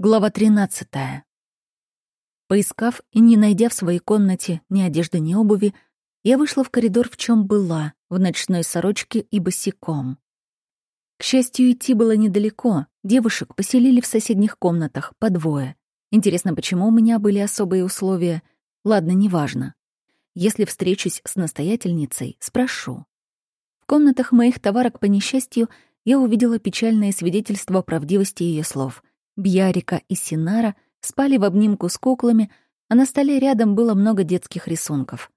Глава 13. Поискав и не найдя в своей комнате ни одежды, ни обуви, я вышла в коридор, в чем была, в ночной сорочке и босиком. К счастью, идти было недалеко. Девушек поселили в соседних комнатах, по двое. Интересно, почему у меня были особые условия? Ладно, неважно. Если встречусь с настоятельницей, спрошу. В комнатах моих товарок, по несчастью, я увидела печальное свидетельство правдивости ее слов — Бьярика и Синара спали в обнимку с куклами, а на столе рядом было много детских рисунков.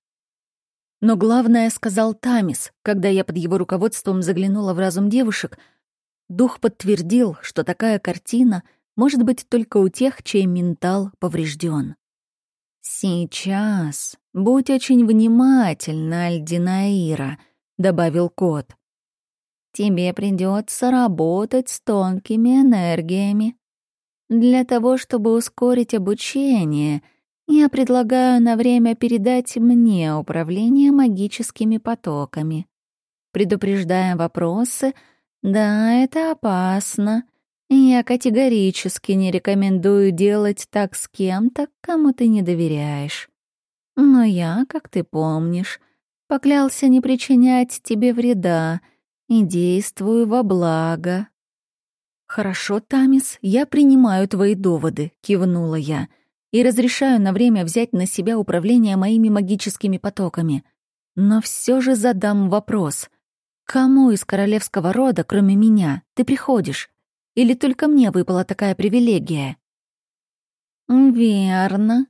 Но главное сказал Тамис, когда я под его руководством заглянула в разум девушек. Дух подтвердил, что такая картина может быть только у тех, чей ментал поврежден. «Сейчас будь очень внимательна, Альдинаира», — добавил кот. «Тебе придется работать с тонкими энергиями, для того, чтобы ускорить обучение, я предлагаю на время передать мне управление магическими потоками. Предупреждая вопросы, да, это опасно. Я категорически не рекомендую делать так с кем-то, кому ты не доверяешь. Но я, как ты помнишь, поклялся не причинять тебе вреда и действую во благо. «Хорошо, Тамис, я принимаю твои доводы», — кивнула я, «и разрешаю на время взять на себя управление моими магическими потоками. Но все же задам вопрос. Кому из королевского рода, кроме меня, ты приходишь? Или только мне выпала такая привилегия?» «Верно.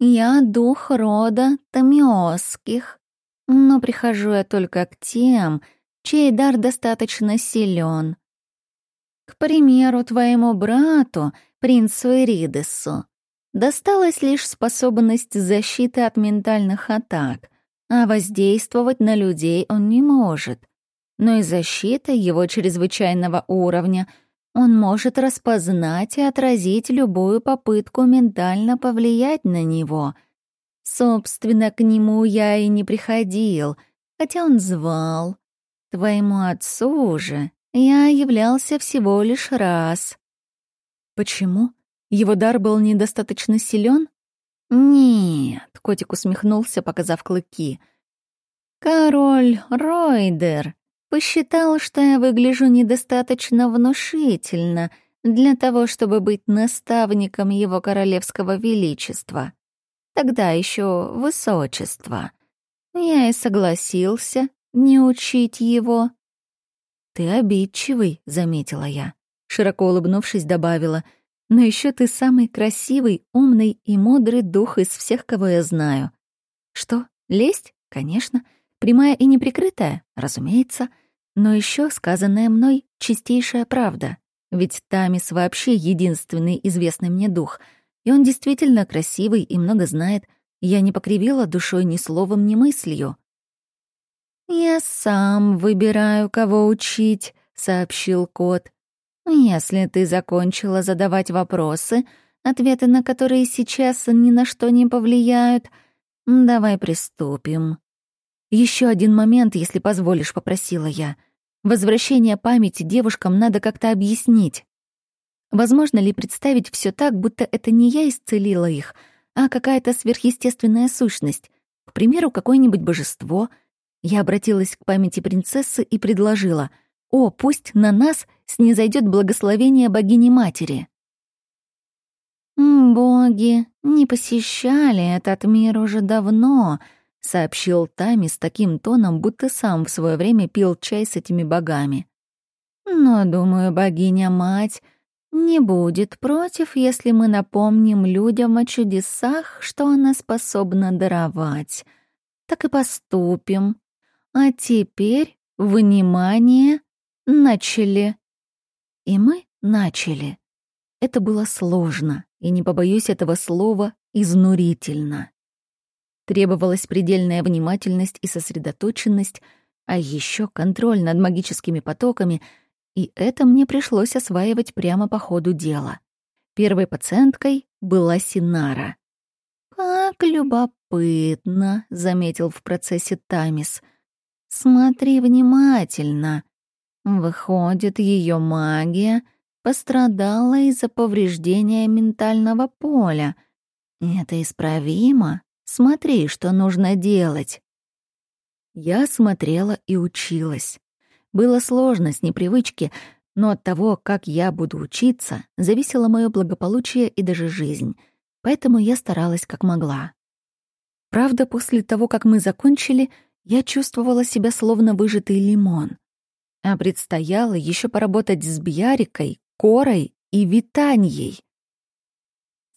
Я дух рода Тамиосских, но прихожу я только к тем, чей дар достаточно силен. К примеру, твоему брату, принцу Эридесу, досталась лишь способность защиты от ментальных атак, а воздействовать на людей он не может. Но и защита его чрезвычайного уровня он может распознать и отразить любую попытку ментально повлиять на него. Собственно, к нему я и не приходил, хотя он звал. Твоему отцу же я являлся всего лишь раз. Почему? Его дар был недостаточно силен? Нет, котик усмехнулся, показав клыки. Король Ройдер посчитал, что я выгляжу недостаточно внушительно для того, чтобы быть наставником его королевского величества. Тогда еще высочества. Я и согласился не учить его. «Ты обидчивый», — заметила я. Широко улыбнувшись, добавила, «Но еще ты самый красивый, умный и мудрый дух из всех, кого я знаю». «Что, лесть? Конечно. Прямая и неприкрытая? Разумеется. Но еще сказанная мной чистейшая правда. Ведь Тамис вообще единственный известный мне дух, и он действительно красивый и много знает. Я не покривила душой ни словом, ни мыслью. «Я сам выбираю, кого учить», — сообщил кот. «Если ты закончила задавать вопросы, ответы на которые сейчас ни на что не повлияют, давай приступим». Еще один момент, если позволишь», — попросила я. «Возвращение памяти девушкам надо как-то объяснить. Возможно ли представить все так, будто это не я исцелила их, а какая-то сверхъестественная сущность, к примеру, какое-нибудь божество — я обратилась к памяти принцессы и предложила, «О, пусть на нас снизойдет благословение богини-матери». «Боги не посещали этот мир уже давно», — сообщил Тами с таким тоном, будто сам в свое время пил чай с этими богами. «Но, думаю, богиня-мать не будет против, если мы напомним людям о чудесах, что она способна даровать. Так и поступим. А теперь, внимание, начали. И мы начали. Это было сложно, и не побоюсь этого слова, изнурительно. Требовалась предельная внимательность и сосредоточенность, а еще контроль над магическими потоками, и это мне пришлось осваивать прямо по ходу дела. Первой пациенткой была Синара. «Как любопытно», — заметил в процессе Тамис — Смотри внимательно. Выходит, ее магия пострадала из-за повреждения ментального поля. Это исправимо. Смотри, что нужно делать. Я смотрела и училась. Было сложно с непривычки, но от того, как я буду учиться, зависело мое благополучие и даже жизнь. Поэтому я старалась как могла. Правда, после того, как мы закончили, я чувствовала себя словно выжатый лимон. А предстояло еще поработать с Бьярикой, Корой и Витаньей.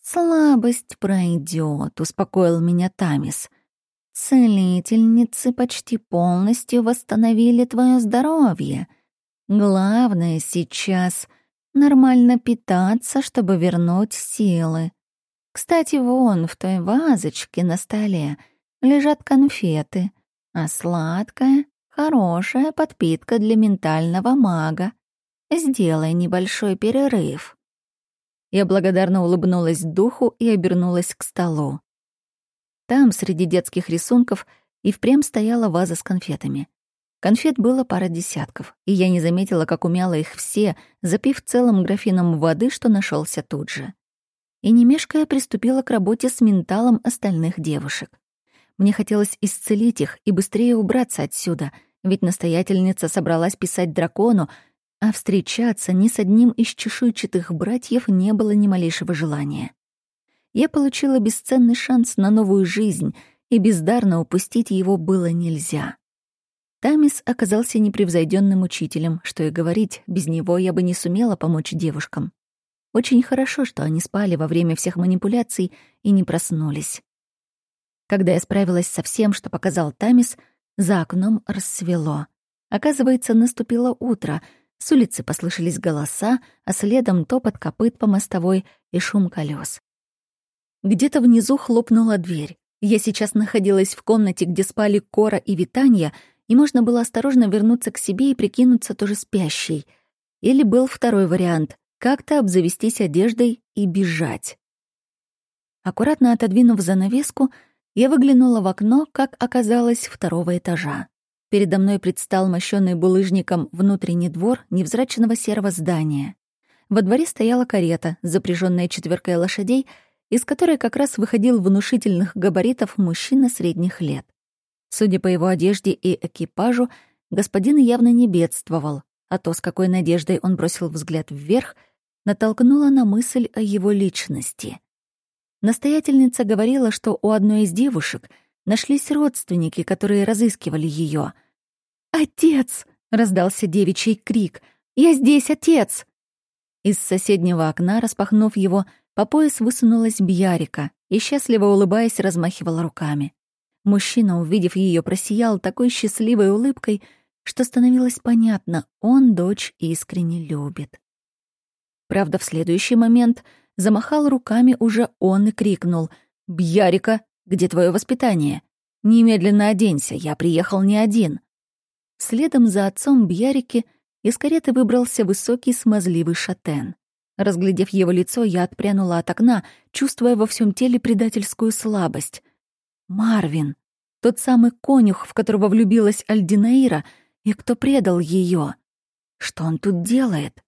«Слабость пройдет», — успокоил меня Тамис. «Целительницы почти полностью восстановили твое здоровье. Главное сейчас — нормально питаться, чтобы вернуть силы. Кстати, вон в той вазочке на столе лежат конфеты, а сладкое — хорошая подпитка для ментального мага. Сделай небольшой перерыв». Я благодарно улыбнулась духу и обернулась к столу. Там, среди детских рисунков, и впрямь стояла ваза с конфетами. Конфет было пара десятков, и я не заметила, как умяла их все, запив целым графином воды, что нашелся тут же. И не мешкая приступила к работе с менталом остальных девушек. Мне хотелось исцелить их и быстрее убраться отсюда, ведь настоятельница собралась писать дракону, а встречаться ни с одним из чешуйчатых братьев не было ни малейшего желания я получила бесценный шанс на новую жизнь, и бездарно упустить его было нельзя. Тамис оказался непревзойденным учителем, что и говорить, без него я бы не сумела помочь девушкам. Очень хорошо, что они спали во время всех манипуляций и не проснулись. Когда я справилась со всем, что показал Тамис, за окном рассвело. Оказывается, наступило утро, с улицы послышались голоса, а следом топот копыт по мостовой и шум колес. Где-то внизу хлопнула дверь. Я сейчас находилась в комнате, где спали Кора и Витания, и можно было осторожно вернуться к себе и прикинуться тоже спящей. Или был второй вариант — как-то обзавестись одеждой и бежать. Аккуратно отодвинув занавеску, я выглянула в окно, как оказалось, второго этажа. Передо мной предстал мощенный булыжником внутренний двор невзрачного серого здания. Во дворе стояла карета, запряженная четверкой лошадей — из которой как раз выходил внушительных габаритов мужчина средних лет. Судя по его одежде и экипажу, господин явно не бедствовал, а то, с какой надеждой он бросил взгляд вверх, натолкнуло на мысль о его личности. Настоятельница говорила, что у одной из девушек нашлись родственники, которые разыскивали ее. «Отец!» — раздался девичий крик. «Я здесь, отец!» Из соседнего окна, распахнув его, — по пояс высунулась Бьярика и, счастливо улыбаясь, размахивала руками. Мужчина, увидев ее, просиял такой счастливой улыбкой, что становилось понятно, он дочь искренне любит. Правда, в следующий момент замахал руками уже он и крикнул «Бьярика, где твое воспитание? Немедленно оденься, я приехал не один». Следом за отцом Бьярики из кареты выбрался высокий смазливый шатен. Разглядев его лицо, я отпрянула от окна, чувствуя во всем теле предательскую слабость. Марвин, тот самый конюх, в которого влюбилась Альдинаира, и кто предал ее. Что он тут делает?